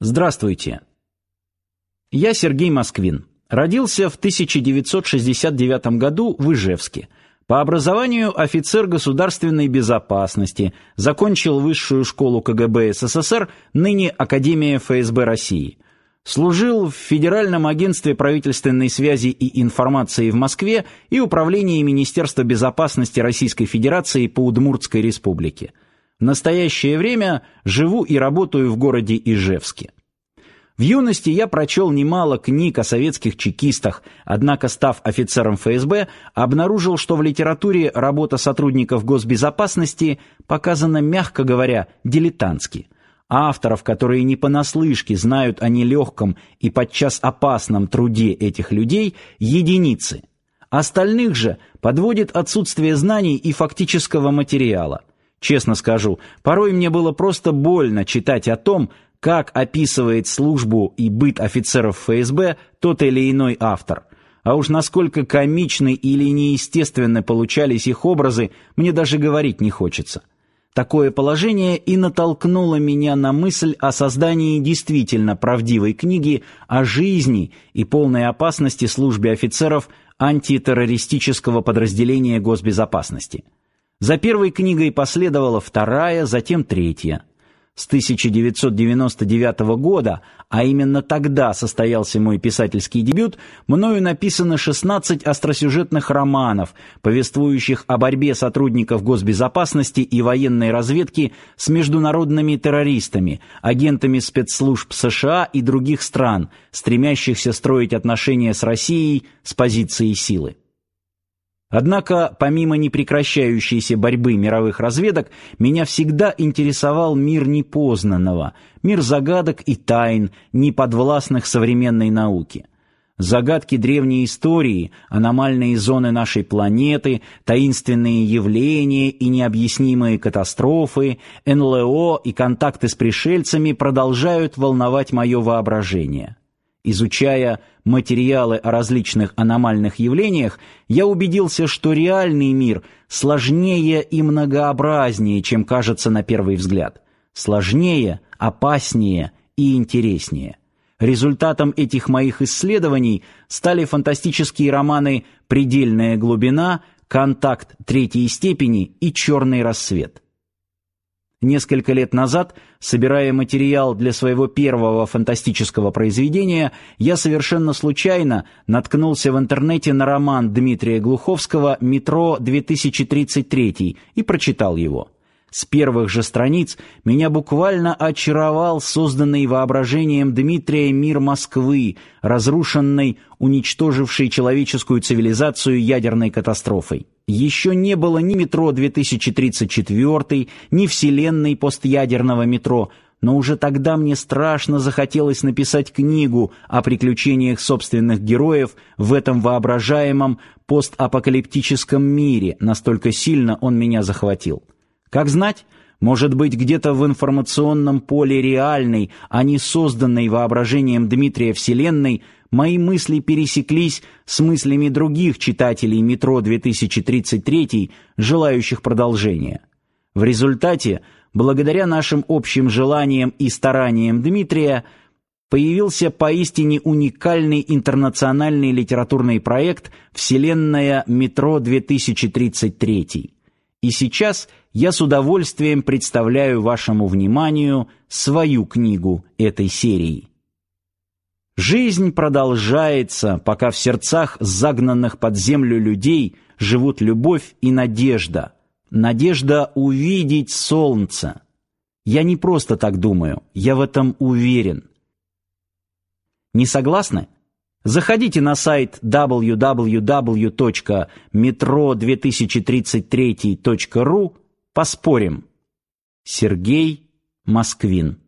Здравствуйте. Я Сергей Москвин. Родился в 1969 году в Ижевске. По образованию офицер государственной безопасности, закончил высшую школу КГБ СССР, ныне Академия ФСБ России. Служил в Федеральном агентстве правительственной связи и информации в Москве и Управлении Министерства безопасности Российской Федерации по Удмуртской республике. В настоящее время живу и работаю в городе Ижевске. В юности я прочел немало книг о советских чекистах, однако, став офицером ФСБ, обнаружил, что в литературе работа сотрудников госбезопасности показана, мягко говоря, дилетантски. Авторов, которые не понаслышке знают о нелегком и подчас опасном труде этих людей, единицы. Остальных же подводит отсутствие знаний и фактического материала – Честно скажу, порой мне было просто больно читать о том, как описывает службу и быт офицеров ФСБ тот или иной автор. А уж насколько комичны или неестественны получались их образы, мне даже говорить не хочется. Такое положение и натолкнуло меня на мысль о создании действительно правдивой книги о жизни и полной опасности службе офицеров антитеррористического подразделения госбезопасности. За первой книгой последовала вторая, затем третья. С 1999 года, а именно тогда состоялся мой писательский дебют, мною написано 16 остросюжетных романов, повествующих о борьбе сотрудников госбезопасности и военной разведки с международными террористами, агентами спецслужб США и других стран, стремящихся строить отношения с Россией с позиции силы. Однако, помимо непрекращающейся борьбы мировых разведок, меня всегда интересовал мир непознанного, мир загадок и тайн, неподвластных современной науке. Загадки древней истории, аномальные зоны нашей планеты, таинственные явления и необъяснимые катастрофы, НЛО и контакты с пришельцами продолжают волновать мое воображение. Изучая материалы о различных аномальных явлениях, я убедился, что реальный мир сложнее и многообразнее, чем кажется на первый взгляд. Сложнее, опаснее и интереснее. Результатом этих моих исследований стали фантастические романы «Предельная глубина», «Контакт третьей степени» и «Черный рассвет». Несколько лет назад, собирая материал для своего первого фантастического произведения, я совершенно случайно наткнулся в интернете на роман Дмитрия Глуховского «Метро 2033» и прочитал его. С первых же страниц меня буквально очаровал созданный воображением Дмитрия мир Москвы, разрушенный, уничтоживший человеческую цивилизацию ядерной катастрофой. Еще не было ни метро 2034, ни вселенной постядерного метро, но уже тогда мне страшно захотелось написать книгу о приключениях собственных героев в этом воображаемом постапокалиптическом мире, настолько сильно он меня захватил. Как знать, может быть, где-то в информационном поле реальной, а не созданной воображением Дмитрия Вселенной, мои мысли пересеклись с мыслями других читателей «Метро 2033», желающих продолжения. В результате, благодаря нашим общим желаниям и стараниям Дмитрия, появился поистине уникальный интернациональный литературный проект «Вселенная Метро 2033». И сейчас я с удовольствием представляю вашему вниманию свою книгу этой серии. Жизнь продолжается, пока в сердцах загнанных под землю людей живут любовь и надежда. Надежда увидеть солнце. Я не просто так думаю, я в этом уверен. Не согласны? Заходите на сайт www.metro2033.ru, поспорим. Сергей Москвин